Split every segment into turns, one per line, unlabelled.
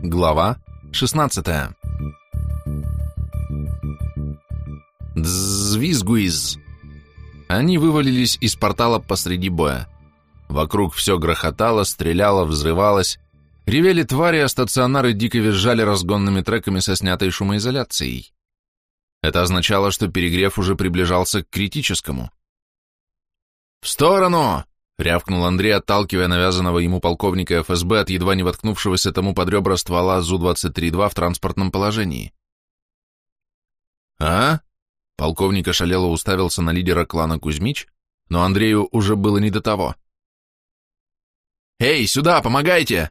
Глава 16 Дзвизгуиз. Они вывалились из портала посреди боя. Вокруг все грохотало, стреляло, взрывалось. Ревели твари, а стационары дико визжали разгонными треками со снятой шумоизоляцией. Это означало, что перегрев уже приближался к критическому. «В сторону!» — рявкнул Андрей, отталкивая навязанного ему полковника ФСБ от едва не воткнувшегося тому под ребра ствола Зу-23-2 в транспортном положении. «А?» — полковник ошалело уставился на лидера клана Кузьмич, но Андрею уже было не до того. «Эй, сюда, помогайте!»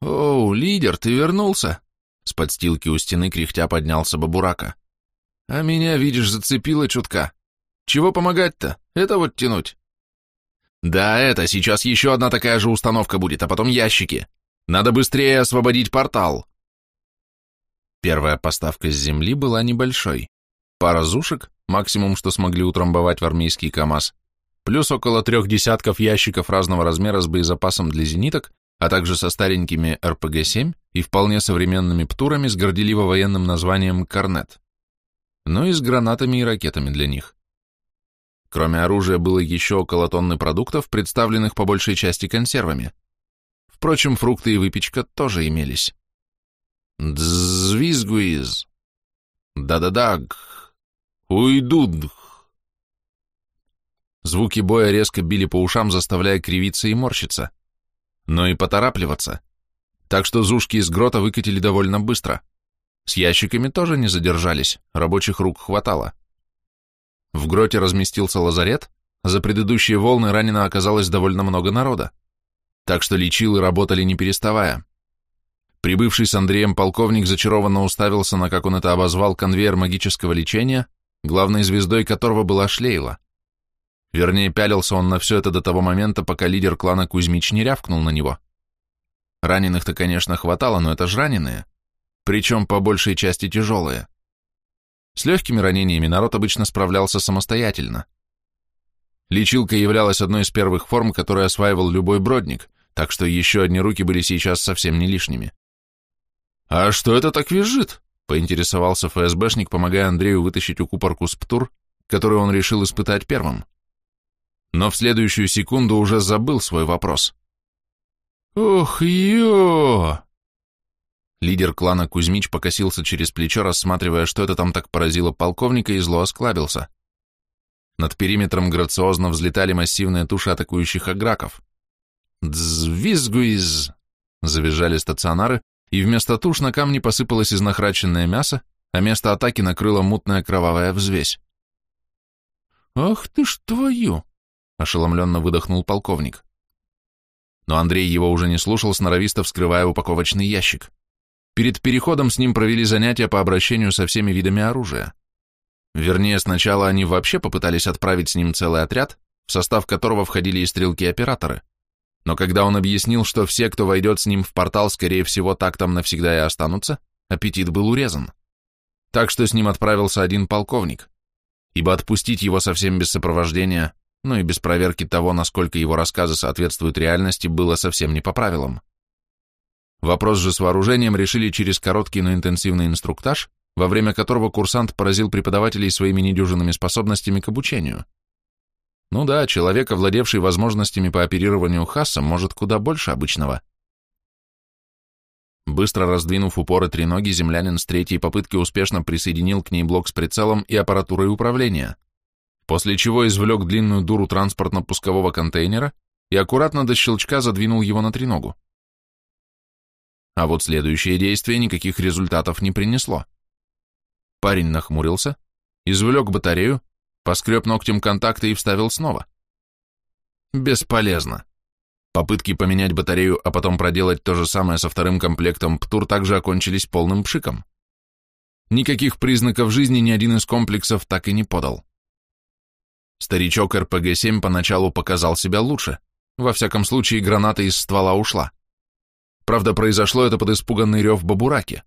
«Оу, лидер, ты вернулся?» С подстилки у стены кряхтя поднялся Бабурака. «А меня, видишь, зацепило чутка. Чего помогать-то? Это вот тянуть». «Да, это, сейчас еще одна такая же установка будет, а потом ящики. Надо быстрее освободить портал». Первая поставка с земли была небольшой. Пара зушек, максимум, что смогли утрамбовать в армейский КАМАЗ, плюс около трех десятков ящиков разного размера с боезапасом для зениток, а также со старенькими РПГ-7 и вполне современными птурами с горделиво военным названием «Корнет». Ну и с гранатами и ракетами для них. Кроме оружия было еще около тонны продуктов, представленных по большей части консервами. Впрочем, фрукты и выпечка тоже имелись. Дзвизгуиз. Да-да-да. Уйдуд. Звуки боя резко били по ушам, заставляя кривиться и морщиться. Но и поторапливаться. Так что зушки из грота выкатили довольно быстро. С ящиками тоже не задержались, рабочих рук хватало. В гроте разместился лазарет, за предыдущие волны ранено оказалось довольно много народа. Так что лечилы работали не переставая. Прибывший с Андреем полковник зачарованно уставился на, как он это обозвал, конвейер магического лечения, главной звездой которого была Шлейла. Вернее, пялился он на все это до того момента, пока лидер клана Кузьмич не рявкнул на него. Раненых-то, конечно, хватало, но это ж раненые, причем по большей части тяжелые. С легкими ранениями народ обычно справлялся самостоятельно. Лечилка являлась одной из первых форм, которую осваивал любой бродник, так что еще одни руки были сейчас совсем не лишними. «А что это так визжит?» — поинтересовался ФСБшник, помогая Андрею вытащить укупорку с птур, которую он решил испытать первым. Но в следующую секунду уже забыл свой вопрос. «Ох, ё!» Лидер клана Кузьмич покосился через плечо, рассматривая, что это там так поразило полковника, и зло осклабился. Над периметром грациозно взлетали массивные туши атакующих аграков. «Дзвизгуиз!» — завизжали стационары, и вместо туш на камни посыпалось изнахраченное мясо, а место атаки накрыла мутная кровавая взвесь. «Ах ты ж твою!» — ошеломленно выдохнул полковник. Но Андрей его уже не слушал, сноровисто вскрывая упаковочный ящик. Перед переходом с ним провели занятия по обращению со всеми видами оружия. Вернее, сначала они вообще попытались отправить с ним целый отряд, в состав которого входили и стрелки-операторы. Но когда он объяснил, что все, кто войдет с ним в портал, скорее всего, так там навсегда и останутся, аппетит был урезан. Так что с ним отправился один полковник, ибо отпустить его совсем без сопровождения, ну и без проверки того, насколько его рассказы соответствуют реальности, было совсем не по правилам. Вопрос же с вооружением решили через короткий, но интенсивный инструктаж, во время которого курсант поразил преподавателей своими недюжинными способностями к обучению. Ну да, человек, овладевший возможностями по оперированию Хасса, может куда больше обычного. Быстро раздвинув упоры треноги, землянин с третьей попытки успешно присоединил к ней блок с прицелом и аппаратурой управления, после чего извлек длинную дуру транспортно-пускового контейнера и аккуратно до щелчка задвинул его на треногу. А вот следующее действие никаких результатов не принесло. Парень нахмурился, извлек батарею, поскреб ногтем контакты и вставил снова. Бесполезно. Попытки поменять батарею, а потом проделать то же самое со вторым комплектом ПТУР также окончились полным пшиком. Никаких признаков жизни ни один из комплексов так и не подал. Старичок РПГ-7 поначалу показал себя лучше, во всяком случае граната из ствола ушла. Правда, произошло это под испуганный рев бабураки.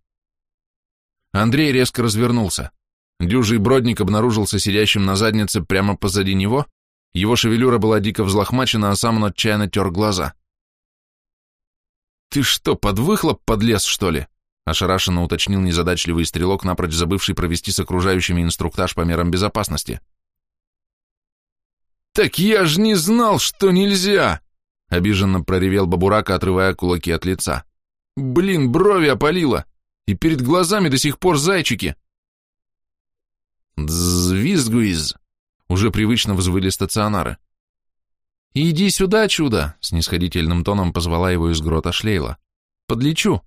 Андрей резко развернулся. Дюжий бродник обнаружился сидящим на заднице прямо позади него, его шевелюра была дико взлохмачена, а сам он отчаянно тер глаза. «Ты что, под выхлоп подлез, что ли?» ошарашенно уточнил незадачливый стрелок, напрочь забывший провести с окружающими инструктаж по мерам безопасности. «Так я ж не знал, что нельзя!» — обиженно проревел Бабурака, отрывая кулаки от лица. «Блин, брови опалило! И перед глазами до сих пор зайчики!» «Дзвизгуиз!» — уже привычно взвыли стационары. «Иди сюда, чудо!» — снисходительным тоном позвала его из грота Шлейла. «Подлечу!»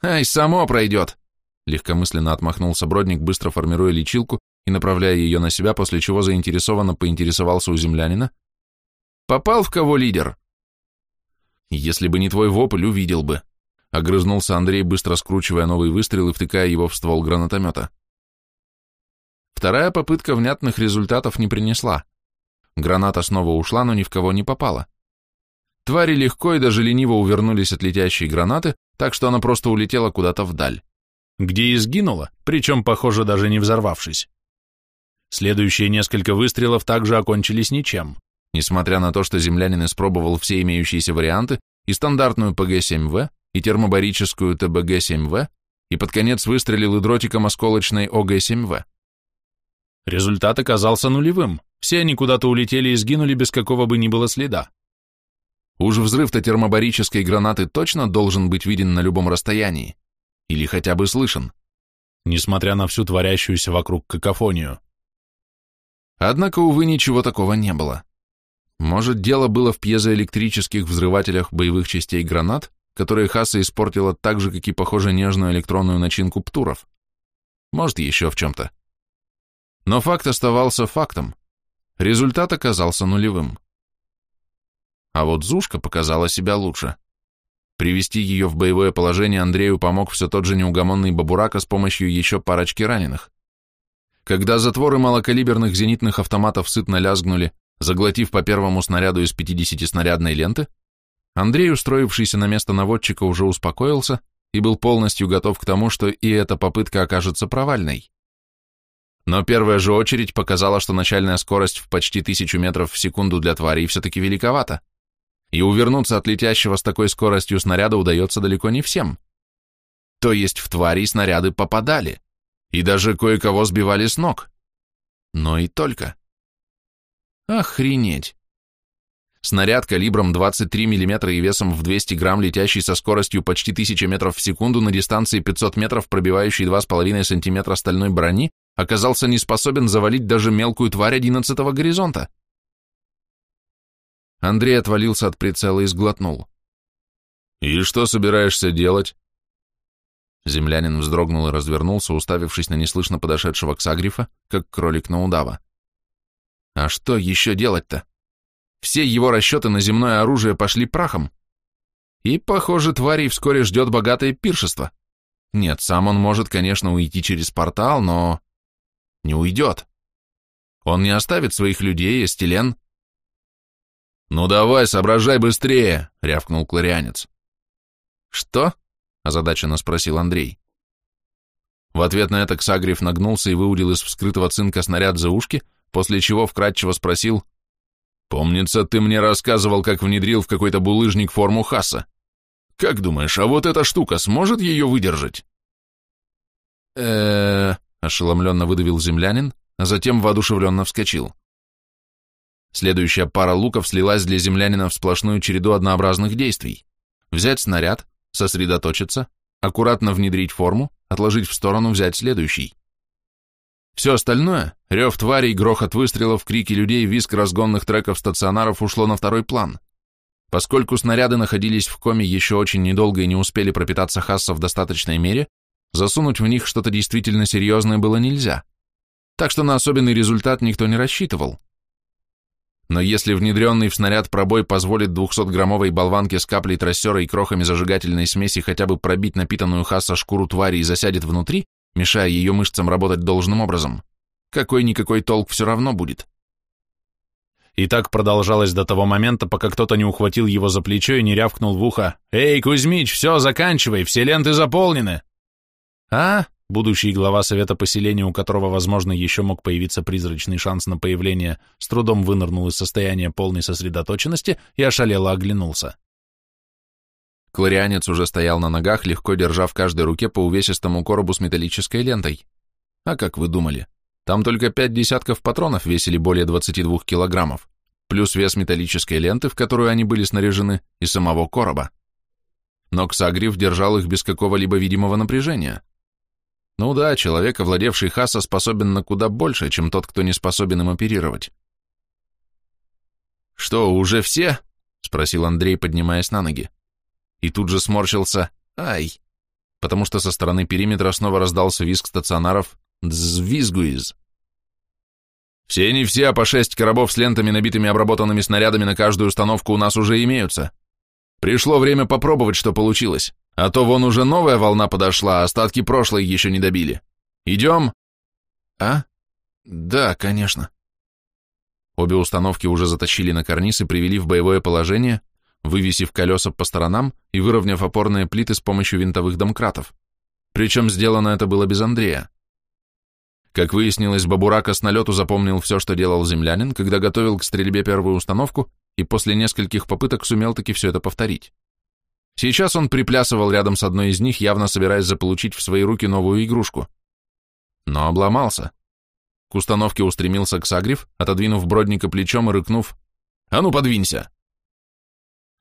«Ай, само пройдет!» Легкомысленно отмахнулся Бродник, быстро формируя лечилку и направляя ее на себя, после чего заинтересованно поинтересовался у землянина. «Попал в кого лидер?» «Если бы не твой вопль, увидел бы», — огрызнулся Андрей, быстро скручивая новый выстрел и втыкая его в ствол гранатомета. Вторая попытка внятных результатов не принесла. Граната снова ушла, но ни в кого не попала. Твари легко и даже лениво увернулись от летящей гранаты, так что она просто улетела куда-то вдаль.
Где и сгинула, причем, похоже, даже не взорвавшись. Следующие несколько выстрелов также окончились ничем.
Несмотря на то, что землянин испробовал все имеющиеся варианты, и стандартную ПГ-7В, и термобарическую ТБГ-7В, и под конец выстрелил и дротиком осколочной ОГ-7В.
Результат оказался нулевым. Все они куда-то улетели и сгинули без какого бы ни было следа.
Уж взрыв-то термобарической гранаты точно должен быть виден на любом расстоянии. Или хотя бы слышен.
Несмотря на всю творящуюся вокруг какофонию.
Однако, увы, ничего такого не было. Может, дело было в пьезоэлектрических взрывателях боевых частей гранат, которые Хаса испортила так же, как и, похоже, нежную электронную начинку птуров. Может, еще в чем-то. Но факт оставался фактом. Результат оказался нулевым. А вот Зушка показала себя лучше. Привести ее в боевое положение Андрею помог все тот же неугомонный Бабурака с помощью еще парочки раненых. Когда затворы малокалиберных зенитных автоматов сытно лязгнули, заглотив по первому снаряду из 50-снарядной ленты, Андрей, устроившийся на место наводчика, уже успокоился и был полностью готов к тому, что и эта попытка окажется провальной. Но первая же очередь показала, что начальная скорость в почти тысячу метров в секунду для тварей все-таки великовата и увернуться от летящего с такой скоростью снаряда удается далеко не всем. То есть в твари снаряды попадали, и даже кое-кого сбивали с ног. Но и только. Охренеть! Снаряд калибром 23 мм и весом в 200 грамм, летящий со скоростью почти 1000 метров в секунду на дистанции 500 метров, пробивающий 2,5 см стальной брони, оказался не способен завалить даже мелкую тварь 11 горизонта. Андрей отвалился от прицела и сглотнул. «И что собираешься делать?» Землянин вздрогнул и развернулся, уставившись на неслышно подошедшего к Сагрифа, как кролик на удава. «А что еще делать-то? Все его расчеты на земное оружие пошли прахом. И, похоже, тварей вскоре ждет богатое пиршество. Нет, сам он может, конечно, уйти через портал, но... Не уйдет. Он не оставит своих людей, Эстелен, «Ну давай, соображай быстрее!» — рявкнул кларианец. «Что?» — озадаченно спросил Андрей. В ответ на это Ксагриф нагнулся и выудил из вскрытого цинка снаряд за ушки, после чего вкратчиво спросил, «Помнится, ты мне рассказывал, как внедрил в какой-то булыжник форму Хаса. Как думаешь, а вот эта штука сможет ее выдержать?» э ошеломленно выдавил землянин, а затем воодушевленно вскочил. Следующая пара луков слилась для землянина в сплошную череду однообразных действий. Взять снаряд, сосредоточиться, аккуратно внедрить форму, отложить в сторону, взять следующий. Все остальное, рев тварей, грохот выстрелов, крики людей, визг разгонных треков стационаров ушло на второй план. Поскольку снаряды находились в коме еще очень недолго и не успели пропитаться Хасса в достаточной мере, засунуть в них что-то действительно серьезное было нельзя. Так что на особенный результат никто не рассчитывал. Но если внедренный в снаряд пробой позволит 200-граммовой болванке с каплей трассера и крохами зажигательной смеси хотя бы пробить напитанную хаса шкуру твари и засядет внутри, мешая ее мышцам работать должным образом, какой-никакой толк все равно будет.
И так продолжалось до того момента, пока кто-то не ухватил его за плечо и не рявкнул в ухо «Эй, Кузьмич, все, заканчивай, все ленты заполнены!» «А?» Будущий глава совета поселения, у которого, возможно, еще мог появиться призрачный шанс на появление, с трудом вынырнул из состояния полной сосредоточенности и ошалело оглянулся.
Кларианец уже стоял на ногах, легко держа в каждой руке по увесистому коробу с металлической лентой. А как вы думали? Там только пять десятков патронов весили более 22 килограммов, плюс вес металлической ленты, в которую они были снаряжены, и самого короба. Но Ксагриф держал их без какого-либо видимого напряжения. Ну да, человек, овладевший Хаса, способен на куда больше, чем тот, кто не способен им оперировать. «Что, уже все?» — спросил Андрей, поднимаясь на ноги. И тут же сморщился «Ай!», потому что со стороны периметра снова раздался визг стационаров «Дзвизгуиз». «Все не все, а по шесть коробов с лентами, набитыми обработанными снарядами на каждую установку у нас уже имеются. Пришло время попробовать, что получилось». А то вон уже новая волна подошла, а остатки прошлой еще не добили. Идем? А? Да, конечно. Обе установки уже затащили на карниз и привели в боевое положение, вывесив колеса по сторонам и выровняв опорные плиты с помощью винтовых домкратов. Причем сделано это было без Андрея. Как выяснилось, Бабурака с налету запомнил все, что делал землянин, когда готовил к стрельбе первую установку, и после нескольких попыток сумел таки все это повторить. Сейчас он приплясывал рядом с одной из них, явно собираясь заполучить в свои руки новую игрушку. Но обломался. К установке устремился Ксагриф, отодвинув Бродника плечом и рыкнув «А ну, подвинься!».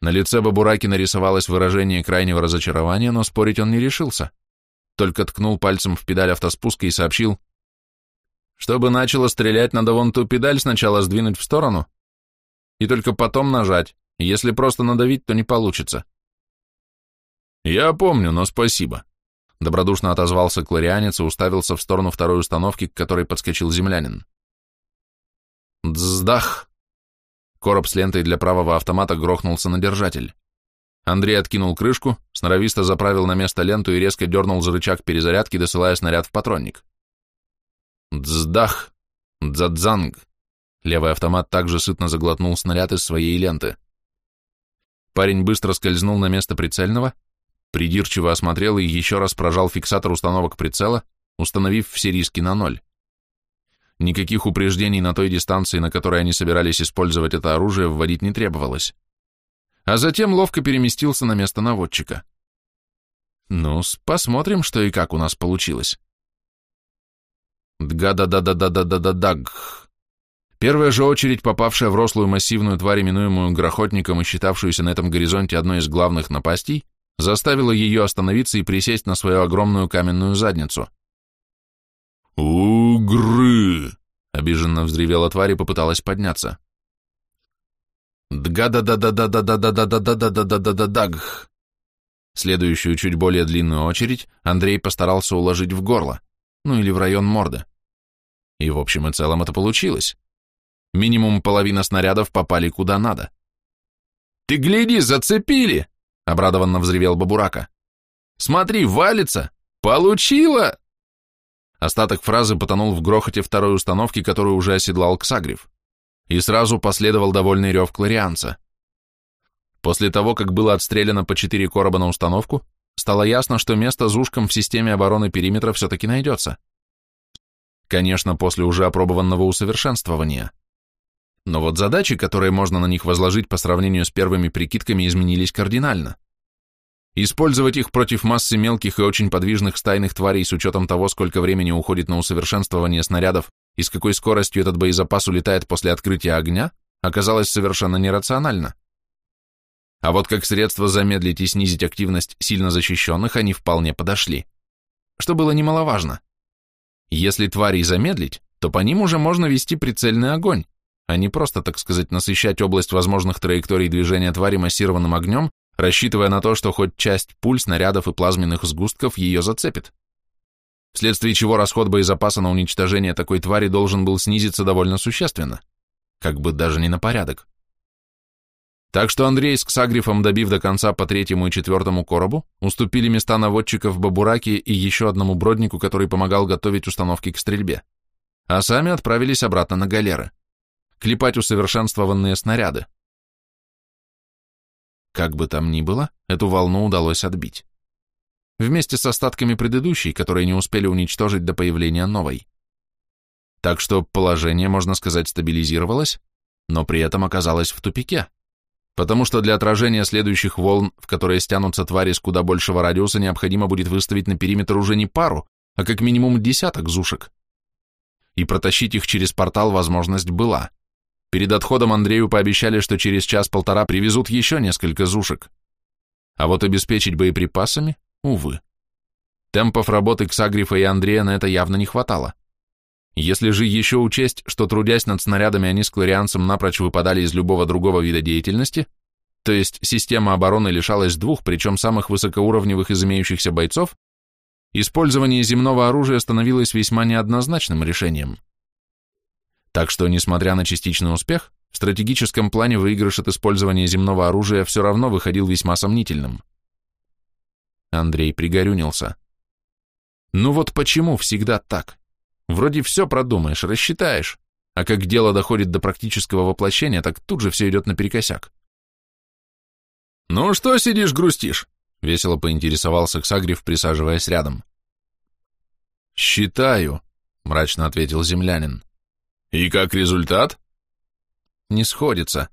На лице Бабураки нарисовалось выражение крайнего разочарования, но спорить он не решился. Только ткнул пальцем в педаль автоспуска и сообщил «Чтобы начало стрелять, надо вон ту педаль сначала сдвинуть в сторону и только потом нажать. Если просто надавить, то не получится». «Я помню, но спасибо», — добродушно отозвался кларианец и уставился в сторону второй установки, к которой подскочил землянин. «Дздах!» Короб с лентой для правого автомата грохнулся на держатель. Андрей откинул крышку, сноровисто заправил на место ленту и резко дернул за рычаг перезарядки, досылая снаряд в патронник. «Дздах! Дзадзанг!» Левый автомат также сытно заглотнул снаряд из своей ленты. Парень быстро скользнул на место прицельного, Придирчиво осмотрел и еще раз прожал фиксатор установок прицела, установив все риски на ноль. Никаких упреждений на той дистанции, на которой они собирались использовать это оружие, вводить не требовалось. А затем ловко переместился на место наводчика. ну посмотрим, что и как у нас получилось. Дга-да-да-да-да-да-да-даг. Первая же очередь, попавшая в рослую массивную тварь, именуемую грохотником и считавшуюся на этом горизонте одной из главных напастей, заставила ее остановиться и присесть на свою огромную каменную задницу — «Угры!» — обиженно взревела тварь и попыталась подняться. «Дга-да-да-да-да-да-да-да-да-да-да-да-да-да-даг!» Следующую, чуть более длинную очередь Андрей постарался уложить в горло, ну или в район морды. И в общем и целом это получилось. Минимум половина снарядов попали куда надо. «Ты гляди, зацепили!» — обрадованно взревел Бабурака. «Смотри, валится! Получила!» Остаток фразы потонул в грохоте второй установки, которую уже оседлал Ксагрев. И сразу последовал довольный рев кларианца. После того, как было отстреляно по четыре короба на установку, стало ясно, что место зушкам в системе обороны периметра все-таки найдется. Конечно, после уже опробованного усовершенствования. Но вот задачи, которые можно на них возложить по сравнению с первыми прикидками, изменились кардинально. Использовать их против массы мелких и очень подвижных стайных тварей с учетом того, сколько времени уходит на усовершенствование снарядов и с какой скоростью этот боезапас улетает после открытия огня, оказалось совершенно нерационально. А вот как средство замедлить и снизить активность сильно защищенных они вполне подошли. Что было немаловажно. Если тварей замедлить, то по ним уже можно вести прицельный огонь, а не просто, так сказать, насыщать область возможных траекторий движения твари массированным огнем, рассчитывая на то, что хоть часть пуль, снарядов и плазменных сгустков ее зацепит. Вследствие чего расход боезапаса на уничтожение такой твари должен был снизиться довольно существенно, как бы даже не на порядок. Так что Андрей с Ксагрифом, добив до конца по третьему и четвертому коробу, уступили места наводчиков Бабураки и еще одному броднику, который помогал готовить установки к стрельбе, а сами отправились обратно на галеры клепать усовершенствованные снаряды. Как бы там ни было, эту волну удалось отбить. Вместе с остатками предыдущей, которые не успели уничтожить до появления новой. Так что положение, можно сказать, стабилизировалось, но при этом оказалось в тупике. потому что для отражения следующих волн, в которые стянутся твари с куда большего радиуса, необходимо будет выставить на периметр уже не пару, а как минимум десяток зушек. И протащить их через портал возможность была. Перед отходом Андрею пообещали, что через час-полтора привезут еще несколько зушек. А вот обеспечить боеприпасами, увы. Темпов работы Ксагрифа и Андрея на это явно не хватало. Если же еще учесть, что трудясь над снарядами они с кларианцем напрочь выпадали из любого другого вида деятельности, то есть система обороны лишалась двух, причем самых высокоуровневых из имеющихся бойцов, использование земного оружия становилось весьма неоднозначным решением. Так что, несмотря на частичный успех, в стратегическом плане выигрыш от использования земного оружия все равно выходил весьма сомнительным. Андрей пригорюнился. Ну вот почему всегда так? Вроде все продумаешь, рассчитаешь, а как дело доходит до практического воплощения, так тут же все идет наперекосяк.
«Ну что сидишь, грустишь?» — весело поинтересовался Ксагрев, присаживаясь рядом.
«Считаю», — мрачно ответил землянин.
«И как результат?»
«Не сходится».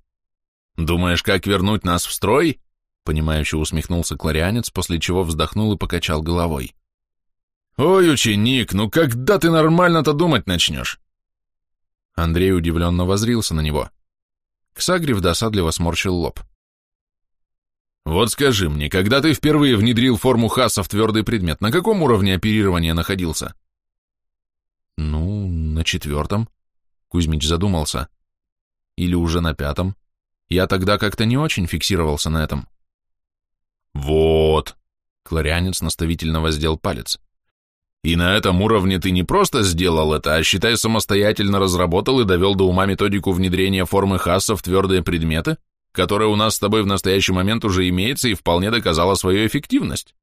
«Думаешь, как вернуть нас в строй?» — понимающе усмехнулся кларианец, после чего вздохнул и покачал головой.
«Ой, ученик, ну когда ты нормально-то думать начнешь?» Андрей удивленно возрился на него. Ксагрев досадливо сморщил лоб.
«Вот скажи мне, когда ты впервые внедрил форму Хаса в твердый предмет, на каком уровне оперирования находился?»
«Ну, на четвертом», — Кузьмич задумался. «Или уже на пятом. Я тогда как-то не очень фиксировался на этом».
«Вот», —
Кларианец наставительно воздел палец.
И на этом уровне ты не просто сделал это, а, считай, самостоятельно разработал и довел до ума методику внедрения формы Хасса в твердые предметы, которая у нас с тобой в настоящий момент уже имеется и вполне доказала свою эффективность.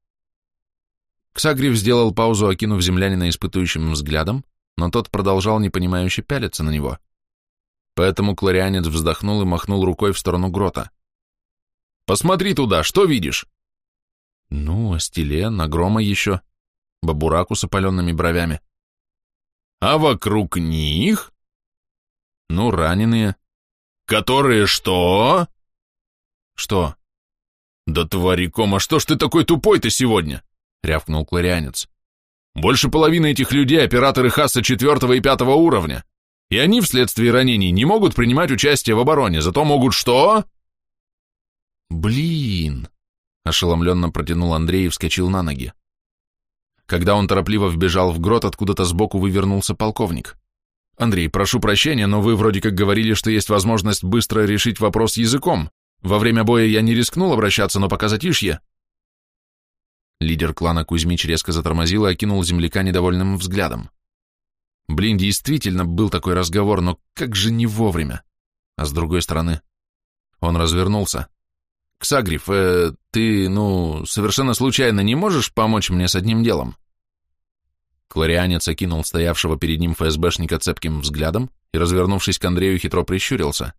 Ксагрив сделал паузу, окинув землянина испытующим взглядом, но тот продолжал непонимающе пялиться на него. Поэтому кларианец вздохнул и махнул рукой в сторону грота.
«Посмотри туда, что видишь?»
«Ну, астелен, агрома еще», Бабураку с опаленными бровями.
А вокруг них?
Ну, раненые.
Которые что?
Что?
Да твари кома, что ж ты такой тупой-то сегодня? Рявкнул кларианец. Больше половины этих людей операторы Хасса четвертого и пятого уровня. И они вследствие ранений не могут принимать участие в обороне, зато могут что?
Блин! Ошеломленно протянул Андрей и вскочил на ноги. Когда он торопливо вбежал в грот, откуда-то сбоку вывернулся полковник. «Андрей, прошу прощения, но вы вроде как говорили, что есть возможность быстро решить вопрос языком. Во время боя я не рискнул обращаться, но пока затишье». Лидер клана Кузьмич резко затормозил и окинул земляка недовольным взглядом. Блин, действительно был такой разговор, но как же не вовремя. А с другой стороны, он развернулся. «Ксагриф, э, ты, ну, совершенно случайно не можешь помочь мне с одним делом?» Кларианец окинул стоявшего перед ним ФСБшника цепким взглядом и, развернувшись к Андрею, хитро прищурился.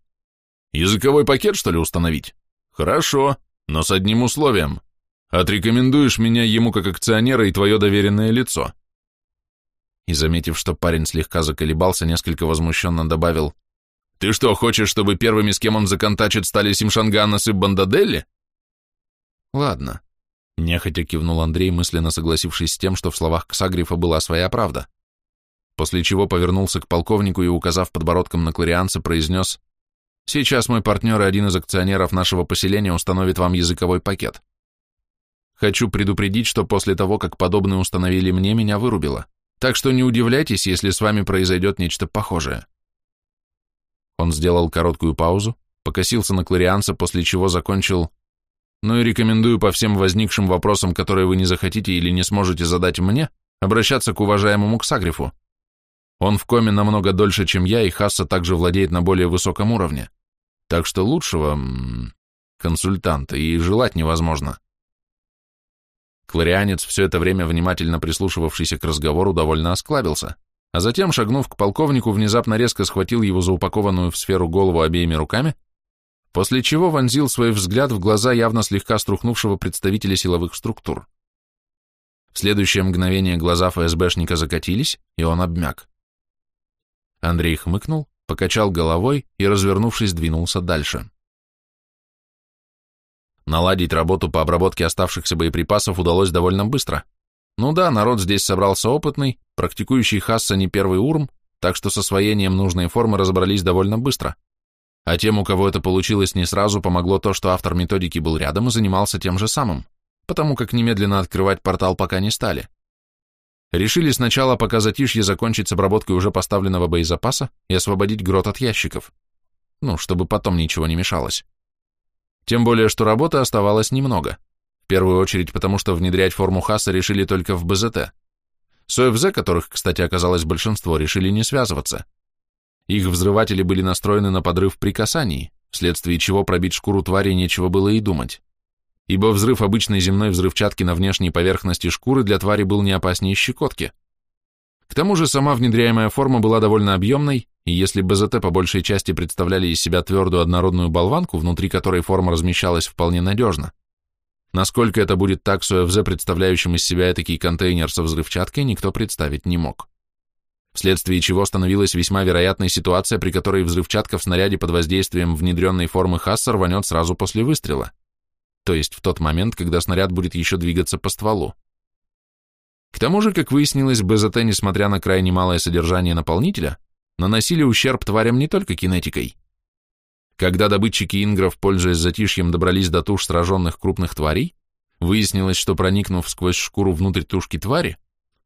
«Языковой пакет, что ли, установить? Хорошо, но с одним условием. Отрекомендуешь меня ему как акционера и твое доверенное лицо».
И, заметив, что парень слегка заколебался, несколько возмущенно добавил,
ты что, хочешь, чтобы первыми, с кем он законтачит, стали Симшанганас и Бандаделли?
Ладно. Нехотя кивнул Андрей, мысленно согласившись с тем, что в словах Ксагрифа была своя правда. После чего повернулся к полковнику и, указав подбородком на кларианца, произнес «Сейчас мой партнер и один из акционеров нашего поселения установит вам языковой пакет. Хочу предупредить, что после того, как подобное установили мне, меня вырубило. Так что не удивляйтесь, если с вами произойдет нечто похожее». Он сделал короткую паузу, покосился на кларианца, после чего закончил «Ну и рекомендую по всем возникшим вопросам, которые вы не захотите или не сможете задать мне, обращаться к уважаемому Ксагрифу. Он в коме намного дольше, чем я, и Хасса также владеет на более высоком уровне. Так что лучшего консультанта и желать невозможно». Кларианец, все это время внимательно прислушивавшийся к разговору, довольно осклабился а затем, шагнув к полковнику, внезапно резко схватил его за упакованную в сферу голову обеими руками, после чего вонзил свой взгляд в глаза явно слегка струхнувшего представителя силовых структур. В следующее мгновение глаза ФСБшника закатились, и он обмяк. Андрей хмыкнул, покачал головой и, развернувшись, двинулся дальше. Наладить работу по обработке оставшихся боеприпасов удалось довольно быстро. Ну да, народ здесь собрался опытный, практикующий Хасса не первый урм, так что с освоением нужной формы разобрались довольно быстро. А тем, у кого это получилось не сразу, помогло то, что автор методики был рядом и занимался тем же самым, потому как немедленно открывать портал пока не стали. Решили сначала, пока затишье, закончить с обработкой уже поставленного боезапаса и освободить грот от ящиков. Ну, чтобы потом ничего не мешалось. Тем более, что работы оставалось немного. В первую очередь потому, что внедрять форму Хаса решили только в БЗТ. С ОФЗ, которых, кстати, оказалось большинство, решили не связываться. Их взрыватели были настроены на подрыв при касании, вследствие чего пробить шкуру твари нечего было и думать. Ибо взрыв обычной земной взрывчатки на внешней поверхности шкуры для твари был не опаснее щекотки. К тому же сама внедряемая форма была довольно объемной, и если БЗТ по большей части представляли из себя твердую однородную болванку, внутри которой форма размещалась вполне надежно, насколько это будет так с ОФЗ, представляющим из себя этакий контейнер со взрывчаткой, никто представить не мог. Вследствие чего становилась весьма вероятной ситуация, при которой взрывчатка в снаряде под воздействием внедренной формы Хасса рванет сразу после выстрела, то есть в тот момент, когда снаряд будет еще двигаться по стволу. К тому же, как выяснилось, БЗТ, несмотря на крайне малое содержание наполнителя, наносили ущерб тварям не только кинетикой. Когда добытчики ингров, пользуясь затишьем, добрались до туш сраженных крупных тварей, выяснилось, что проникнув сквозь шкуру внутрь тушки твари,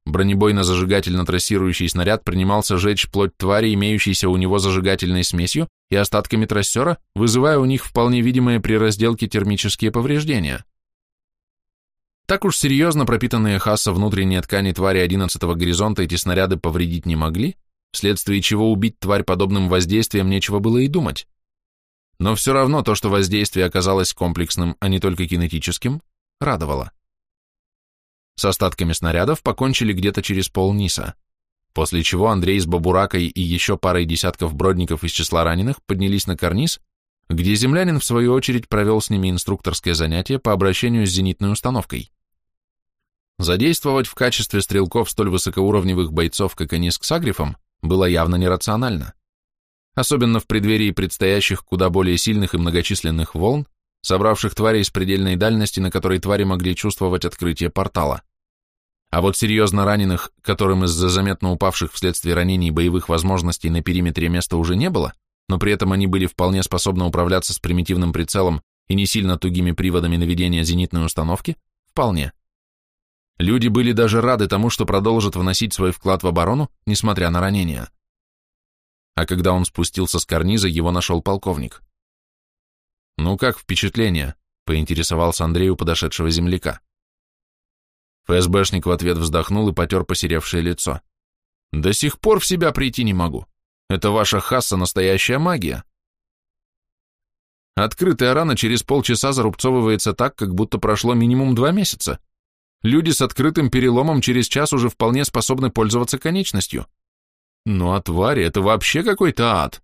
бронебойно-зажигательно-трассирующий снаряд принимался жечь плоть твари, имеющейся у него зажигательной смесью и остатками трассера, вызывая у них вполне видимые при разделке термические повреждения. Так уж серьезно пропитанные Хасса внутренние ткани твари 11 горизонта эти снаряды повредить не могли, вследствие чего убить тварь подобным воздействием нечего было и думать. Но все равно то, что воздействие оказалось комплексным, а не только кинетическим, радовало. С остатками снарядов покончили где-то через полниса, после чего Андрей с Бабуракой и еще парой десятков бродников из числа раненых поднялись на карниз где землянин, в свою очередь, провел с ними инструкторское занятие по обращению с зенитной установкой. Задействовать в качестве стрелков столь высокоуровневых бойцов, как они с Ксагрифом, было явно нерационально. Особенно в преддверии предстоящих куда более сильных и многочисленных волн, собравших тварей с предельной дальности, на которой твари могли чувствовать открытие портала. А вот серьезно раненых, которым из-за заметно упавших вследствие ранений боевых возможностей на периметре места уже не было, но при этом они были вполне способны управляться с примитивным прицелом и не сильно тугими приводами наведения зенитной установки, вполне. Люди были даже рады тому, что продолжат вносить свой вклад в оборону, несмотря на ранения. А когда он спустился с карниза, его нашел полковник. «Ну как впечатление?» — поинтересовался Андрей у подошедшего земляка. ФСБшник в ответ вздохнул и потер посеревшее лицо. «До сих пор в себя прийти не могу. Это ваша хасса настоящая магия. Открытая рана через полчаса зарубцовывается так, как будто прошло минимум два месяца. Люди с открытым переломом через час уже вполне способны пользоваться конечностью. Ну а твари, это вообще какой-то ад.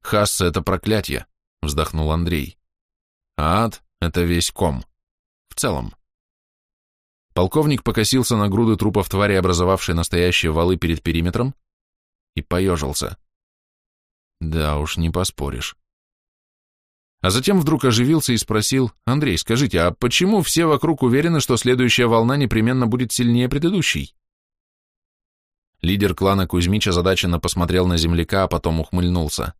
Хасса — это проклятие, вздохнул Андрей. Ад — это весь ком. В целом. Полковник покосился на груды трупов твари, образовавшие настоящие валы перед периметром, и поежился. Да уж, не поспоришь. А затем вдруг оживился и спросил, «Андрей, скажите, а почему все вокруг уверены, что следующая волна непременно будет сильнее предыдущей?» Лидер клана Кузьмич озадаченно посмотрел на земляка, а потом ухмыльнулся.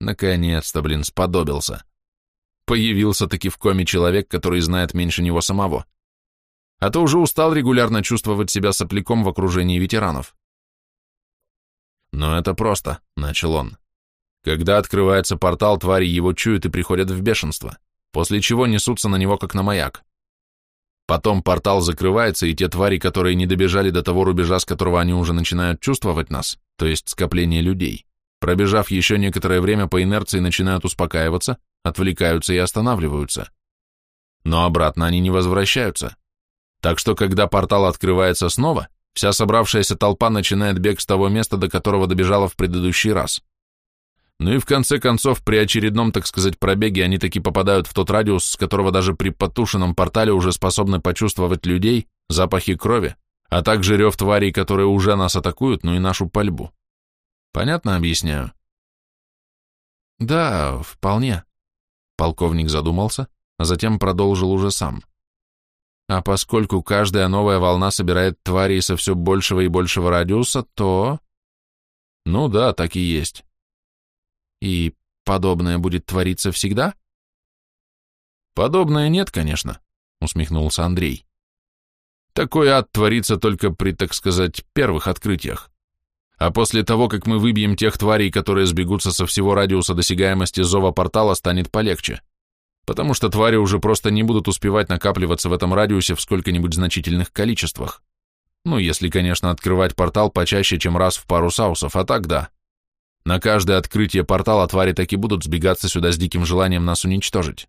Наконец-то, блин, сподобился. Появился-таки в коме человек, который знает меньше него самого. А то уже устал регулярно чувствовать себя сопляком в окружении ветеранов. «Но это просто», — начал он. «Когда открывается портал, твари его чуют и приходят в бешенство, после чего несутся на него, как на маяк. Потом портал закрывается, и те твари, которые не добежали до того рубежа, с которого они уже начинают чувствовать нас, то есть скопление людей, пробежав еще некоторое время по инерции, начинают успокаиваться, отвлекаются и останавливаются. Но обратно они не возвращаются. Так что, когда портал открывается снова, Вся собравшаяся толпа начинает бег с того места, до которого добежала в предыдущий раз. Ну и в конце концов, при очередном, так сказать, пробеге они таки попадают в тот радиус, с которого даже при потушенном портале уже способны почувствовать людей, запахи крови, а также рев тварей, которые уже нас атакуют, ну и нашу пальбу. Понятно объясняю?
Да, вполне.
Полковник задумался, а затем продолжил уже сам. А поскольку каждая новая волна собирает тварей со все большего и большего радиуса, то... Ну да, так и есть. И подобное будет твориться всегда? Подобное нет, конечно, усмехнулся Андрей. Такой ад творится только при, так сказать, первых открытиях. А после того, как мы выбьем тех тварей, которые сбегутся со всего радиуса досягаемости зова портала, станет полегче. Потому что твари уже просто не будут успевать накапливаться в этом радиусе в сколько-нибудь значительных количествах. Ну, если, конечно, открывать портал почаще, чем раз в пару саусов, а так да. На каждое открытие портала твари таки будут сбегаться сюда с диким желанием нас уничтожить.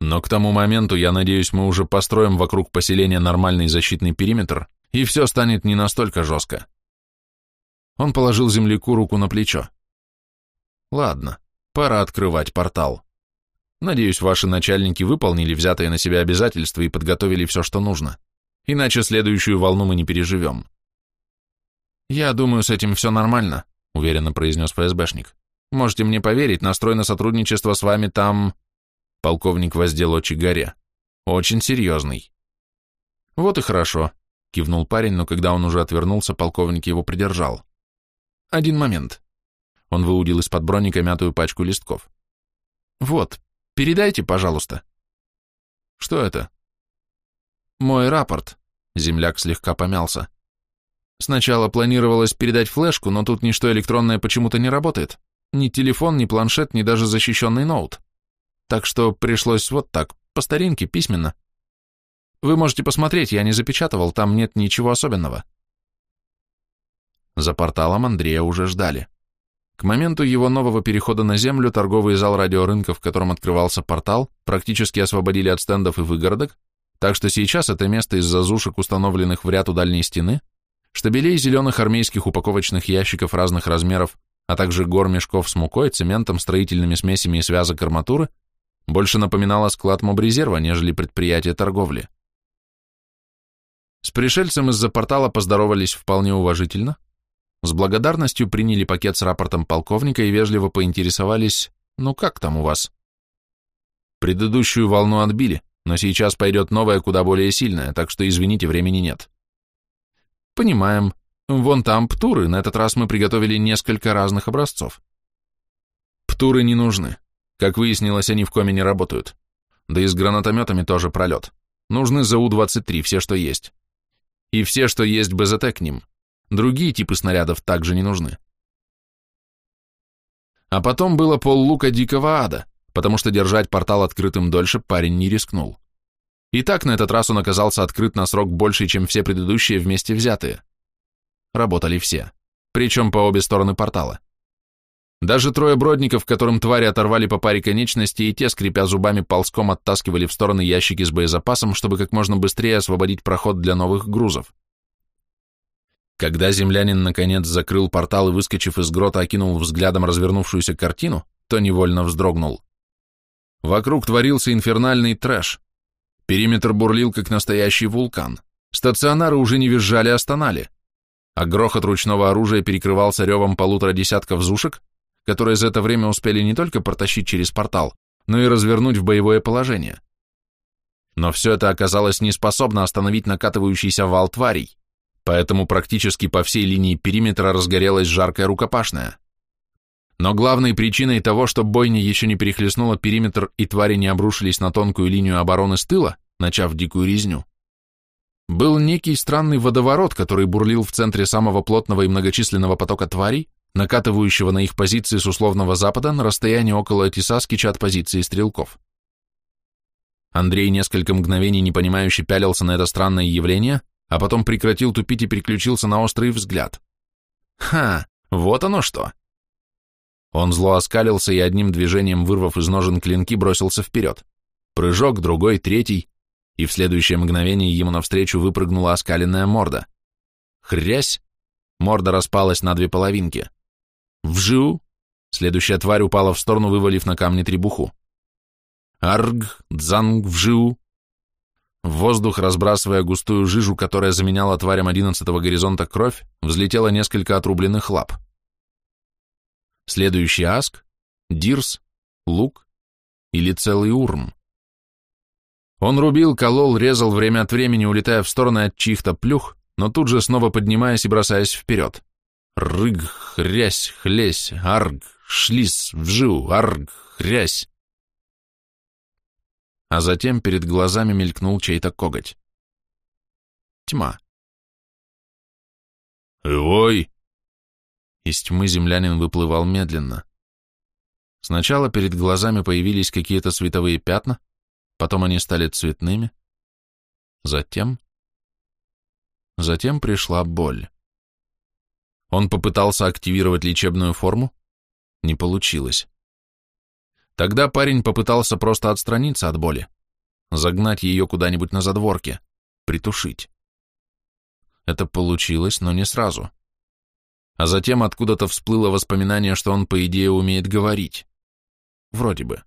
Но к тому моменту, я надеюсь, мы уже построим вокруг поселения нормальный защитный периметр, и все станет не настолько жестко. Он положил земляку руку на плечо. Ладно, пора открывать портал. Надеюсь, ваши начальники выполнили взятые на себя обязательства и подготовили все, что нужно. Иначе следующую волну мы не переживем. Я думаю, с этим все нормально, уверенно произнес ФСБшник. Можете мне поверить, настрой на сотрудничество с вами там... Полковник воздел очи горе. Очень серьезный. Вот и хорошо, кивнул парень, но когда он уже отвернулся, полковник его придержал. Один момент. Он выудил из-под броника мятую пачку листков. Вот, передайте, пожалуйста. Что это? Мой рапорт. Земляк слегка помялся. Сначала планировалось передать флешку, но тут ничто электронное почему-то не работает. Ни телефон, ни планшет, ни даже защищенный ноут. Так что пришлось вот так, по старинке, письменно. Вы можете посмотреть, я не запечатывал, там нет ничего особенного. За порталом Андрея уже ждали. К моменту его нового перехода на Землю торговый зал радиорынка, в котором открывался портал, практически освободили от стендов и выгородок, так что сейчас это место из зазушек, установленных в ряд у дальней стены, штабелей зеленых армейских упаковочных ящиков разных размеров, а также гор мешков с мукой, цементом, строительными смесями и связок арматуры, больше напоминало склад мобрезерва, нежели предприятие торговли. С пришельцем из-за портала поздоровались вполне уважительно, с благодарностью приняли пакет с рапортом полковника и вежливо поинтересовались, ну как там у вас? Предыдущую волну отбили, но сейчас пойдет новая, куда более сильная, так что, извините, времени нет. Понимаем. Вон там птуры, на этот раз мы приготовили несколько разных образцов. Птуры не нужны. Как выяснилось, они в коме не работают. Да и с гранатометами тоже пролет. Нужны ЗУ-23, все, что есть. И все, что есть БЗТ к ним. Другие типы снарядов также не нужны. А потом было поллука дикого ада, потому что держать портал открытым дольше парень не рискнул. И так на этот раз он оказался открыт на срок больше, чем все предыдущие вместе взятые. Работали все, причем по обе стороны портала. Даже трое бродников, которым твари оторвали по паре конечностей, и те, скрипя зубами, ползком оттаскивали в стороны ящики с боезапасом, чтобы как можно быстрее освободить проход для новых грузов. Когда землянин наконец закрыл портал и, выскочив из грота, окинул взглядом развернувшуюся картину, то невольно вздрогнул. Вокруг творился инфернальный трэш. Периметр бурлил, как настоящий вулкан. Стационары уже не визжали, а стонали. А грохот ручного оружия перекрывался ревом полутора десятков зушек, которые за это время успели не только протащить через портал, но и развернуть в боевое положение. Но все это оказалось неспособно остановить накатывающийся вал тварей поэтому практически по всей линии периметра разгорелась жаркая рукопашная. Но главной причиной того, что бойня еще не перехлестнула периметр и твари не обрушились на тонкую линию обороны с тыла, начав дикую резню, был некий странный водоворот, который бурлил в центре самого плотного и многочисленного потока тварей, накатывающего на их позиции с условного запада на расстоянии около Тисаскича от позиции стрелков. Андрей несколько мгновений непонимающе пялился на это странное явление, а потом прекратил тупить и переключился на острый взгляд. «Ха, вот оно что!» Он зло оскалился и одним движением, вырвав из ножен клинки, бросился вперед. Прыжок, другой, третий, и в следующее мгновение ему навстречу выпрыгнула оскаленная морда. Хрясь! Морда распалась на две половинки. Вжу! Следующая тварь упала в сторону, вывалив на камни требуху. Арг, дзанг, вжу! В воздух, разбрасывая густую жижу, которая заменяла тварям одиннадцатого горизонта кровь, взлетело несколько отрубленных лап. Следующий аск, дирс, лук, или целый урм. Он рубил, колол, резал время от времени, улетая в стороны от чьих-то плюх, но тут же снова поднимаясь и бросаясь вперед. Рыг, хрясь, хлесь, арг, шлис, вжил, арг, хрясь. А затем перед глазами мелькнул чей-то коготь. Тьма.
«Ой!»
Из тьмы землянин выплывал медленно. Сначала перед глазами появились какие-то световые пятна, потом они стали цветными. Затем... Затем пришла боль. Он попытался активировать лечебную форму. Не получилось. Тогда парень попытался просто отстраниться от боли, загнать ее куда-нибудь на задворке, притушить. Это получилось, но не сразу. А затем откуда-то всплыло воспоминание, что он, по идее, умеет говорить. Вроде бы.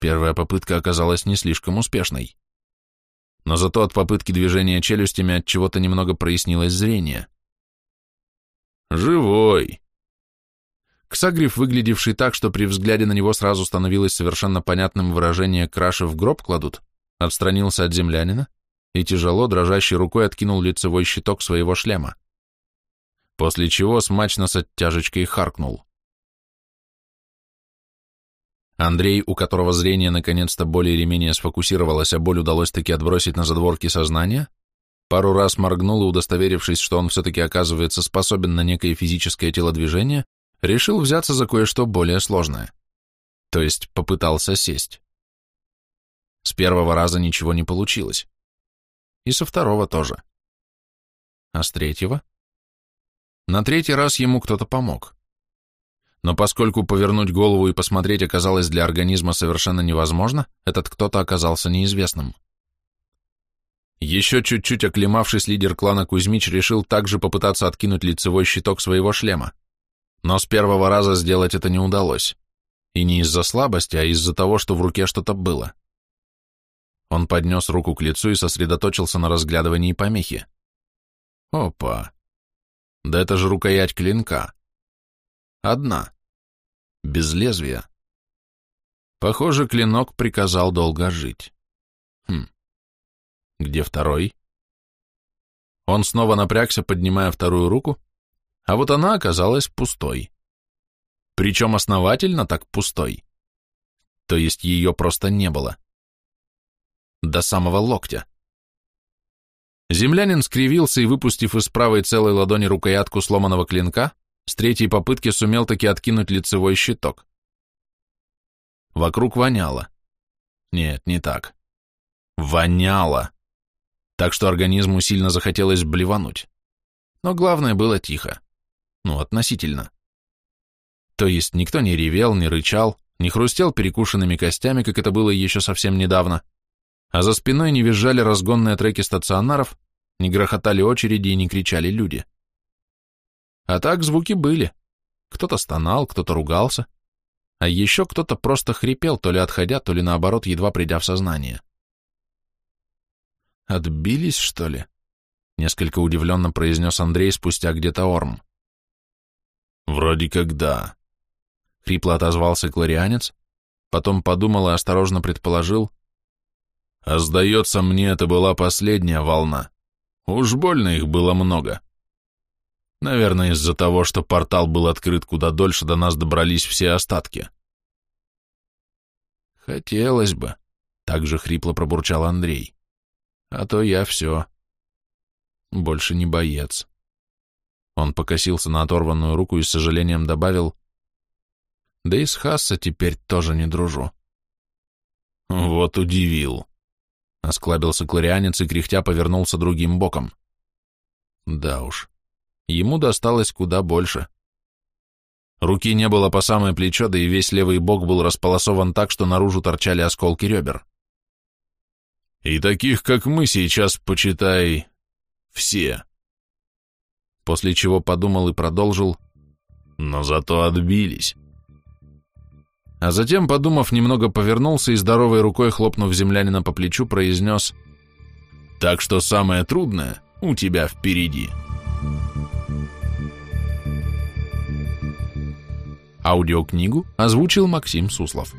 Первая попытка оказалась не слишком успешной но зато от попытки движения челюстями от чего-то немного прояснилось зрение.
«Живой!»
Ксагриф, выглядевший так, что при взгляде на него сразу становилось совершенно понятным выражение «краши в гроб кладут», отстранился от землянина и тяжело, дрожащей рукой откинул лицевой щиток своего шлема, после чего смачно с оттяжечкой харкнул. Андрей, у которого зрение наконец-то более или менее сфокусировалось, а боль удалось таки отбросить на задворки сознания, пару раз моргнул и, удостоверившись, что он все-таки оказывается способен на некое физическое телодвижение, решил взяться за кое-что более сложное. То есть попытался сесть. С первого раза ничего не получилось. И со второго тоже. А с третьего? На третий раз ему кто-то помог но поскольку повернуть голову и посмотреть оказалось для организма совершенно невозможно, этот кто-то оказался неизвестным. Еще чуть-чуть оклемавшись, лидер клана Кузьмич решил также попытаться откинуть лицевой щиток своего шлема, но с первого раза сделать это не удалось, и не из-за слабости, а из-за того, что в руке что-то было. Он поднес руку к лицу и сосредоточился на разглядывании помехи. Опа! Да это же рукоять клинка. Одна. Без лезвия. Похоже, клинок приказал долго жить. Хм. Где второй? Он снова напрягся, поднимая вторую руку, а вот она оказалась пустой. Причем основательно так пустой. То есть ее просто не было. До самого локтя. Землянин скривился и, выпустив из правой целой ладони рукоятку сломанного клинка, с третьей попытки сумел таки откинуть лицевой щиток. Вокруг воняло. Нет, не так. Воняло. Так что организму сильно захотелось блевануть. Но главное было тихо. Ну, относительно. То есть никто не ревел, не рычал, не хрустел перекушенными костями, как это было еще совсем недавно, а за спиной не визжали разгонные треки стационаров, не грохотали очереди и не кричали люди. А так звуки были. Кто-то стонал, кто-то ругался, а еще кто-то просто хрипел, то ли отходя, то ли наоборот, едва придя в сознание. «Отбились, что ли?» — несколько удивленно произнес Андрей спустя где-то орм.
«Вроде как да», —
хрипло отозвался кларианец, потом подумал и осторожно предположил.
«А сдается мне, это была последняя волна. Уж больно их было много». Наверное, из-за того, что портал был открыт куда дольше, до нас добрались все остатки.
Хотелось бы, так же хрипло пробурчал Андрей. А то я все. Больше не боец. Он покосился на оторванную руку и с сожалением добавил, да и с Хасса теперь тоже не дружу.
Вот удивил.
Осклабился кларианец и кряхтя повернулся другим боком. Да уж ему досталось куда больше. Руки не было по самое плечо, да и весь левый бок был располосован так, что наружу торчали осколки ребер.
И таких, как мы сейчас, почитай, все.
После чего подумал и продолжил,
но зато отбились.
А затем, подумав, немного повернулся и здоровой рукой, хлопнув землянина по плечу, произнес,
«Так что самое трудное у тебя впереди».
Аудиокнигу озвучил Максим Суслов.